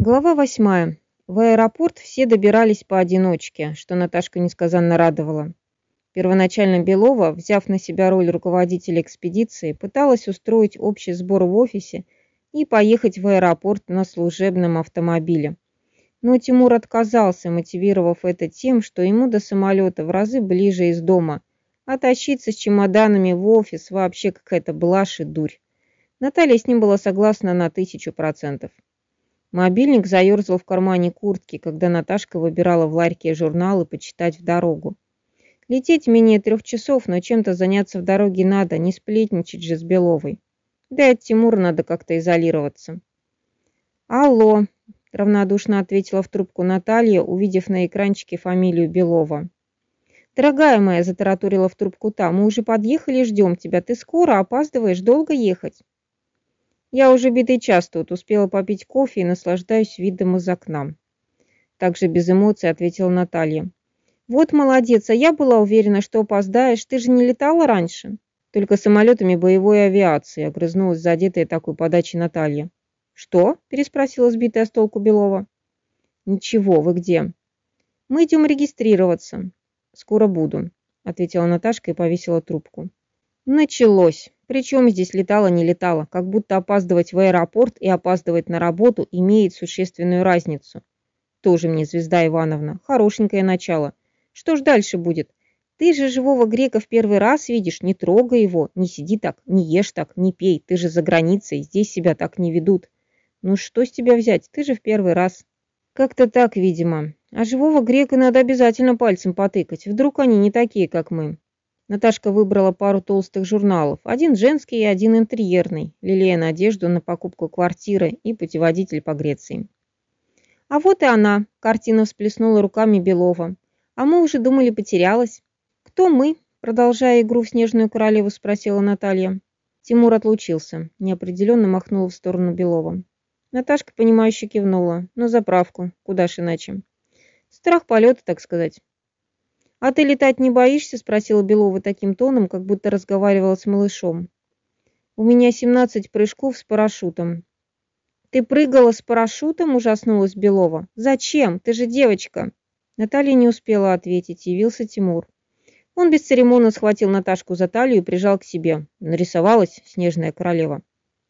Глава восьмая. В аэропорт все добирались поодиночке, что Наташка несказанно радовала. Первоначально Белова, взяв на себя роль руководителя экспедиции, пыталась устроить общий сбор в офисе и поехать в аэропорт на служебном автомобиле. Но Тимур отказался, мотивировав это тем, что ему до самолета в разы ближе из дома, а тащиться с чемоданами в офис вообще какая-то блажь и дурь. Наталья с ним была согласна на тысячу процентов. Мобильник заерзал в кармане куртки, когда Наташка выбирала в ларьке журналы почитать в дорогу. Лететь менее трех часов, но чем-то заняться в дороге надо, не сплетничать же с Беловой. Да и от Тимура надо как-то изолироваться. «Алло», – равнодушно ответила в трубку Наталья, увидев на экранчике фамилию Белова. «Дорогая моя», – затараторила в трубку та, – «мы уже подъехали ждем тебя. Ты скоро опаздываешь, долго ехать?» Я уже битый час тут, успела попить кофе и наслаждаюсь видом из окна. Также без эмоций ответила Наталья. Вот молодец, а я была уверена, что опоздаешь. Ты же не летала раньше? Только самолетами боевой авиации, огрызнулась задетая такой подачей Наталья. Что? переспросила сбитая с толку Белова. Ничего, вы где? Мы идем регистрироваться. Скоро буду, ответила Наташка и повесила трубку. Началось. Причем здесь летала, не летала, как будто опаздывать в аэропорт и опаздывать на работу имеет существенную разницу. Тоже мне, Звезда Ивановна, хорошенькое начало. Что ж дальше будет? Ты же живого грека в первый раз видишь, не трогай его, не сиди так, не ешь так, не пей, ты же за границей, здесь себя так не ведут. Ну что с тебя взять, ты же в первый раз. Как-то так, видимо. А живого грека надо обязательно пальцем потыкать, вдруг они не такие, как мы. Наташка выбрала пару толстых журналов, один женский и один интерьерный, лелея надежду на покупку квартиры и путеводитель по Греции. А вот и она, картина всплеснула руками Белова. А мы уже думали, потерялась. Кто мы? Продолжая игру в снежную королеву, спросила Наталья. Тимур отлучился, неопределенно махнул в сторону Белова. Наташка, понимающе кивнула. На заправку, куда ж иначе. Страх полета, так сказать. «А ты летать не боишься?» – спросила Белова таким тоном, как будто разговаривала с малышом. «У меня семнадцать прыжков с парашютом». «Ты прыгала с парашютом?» – ужаснулась Белова. «Зачем? Ты же девочка!» Наталья не успела ответить, явился Тимур. Он бесцеремонно схватил Наташку за талию и прижал к себе. Нарисовалась снежная королева.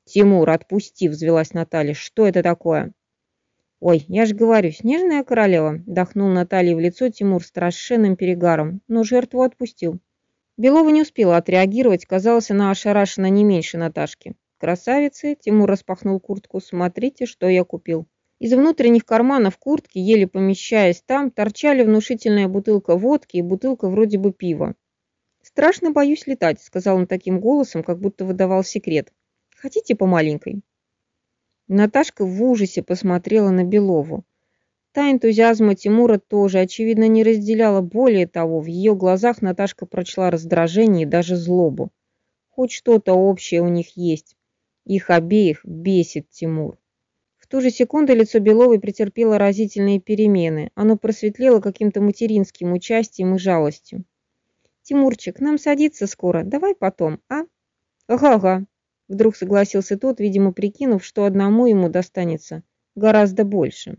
«Тимур, отпусти!» – взвелась Наталья. «Что это такое?» «Ой, я же говорю, снежная королева!» – дохнул Наталье в лицо Тимур страшенным перегаром, но жертву отпустил. Белова не успела отреагировать, казалось, она ошарашена не меньше Наташки. «Красавицы!» – Тимур распахнул куртку. «Смотрите, что я купил!» Из внутренних карманов куртки, еле помещаясь там, торчали внушительная бутылка водки и бутылка вроде бы пива. «Страшно боюсь летать», – сказал он таким голосом, как будто выдавал секрет. «Хотите по маленькой?» Наташка в ужасе посмотрела на Белову. Та энтузиазма Тимура тоже, очевидно, не разделяла. Более того, в ее глазах Наташка прочла раздражение и даже злобу. Хоть что-то общее у них есть. Их обеих бесит Тимур. В ту же секунду лицо Беловой претерпело разительные перемены. Оно просветлело каким-то материнским участием и жалостью. «Тимурчик, нам садиться скоро. Давай потом, а?» «Ага-ага», Вдруг согласился тот, видимо, прикинув, что одному ему достанется гораздо больше.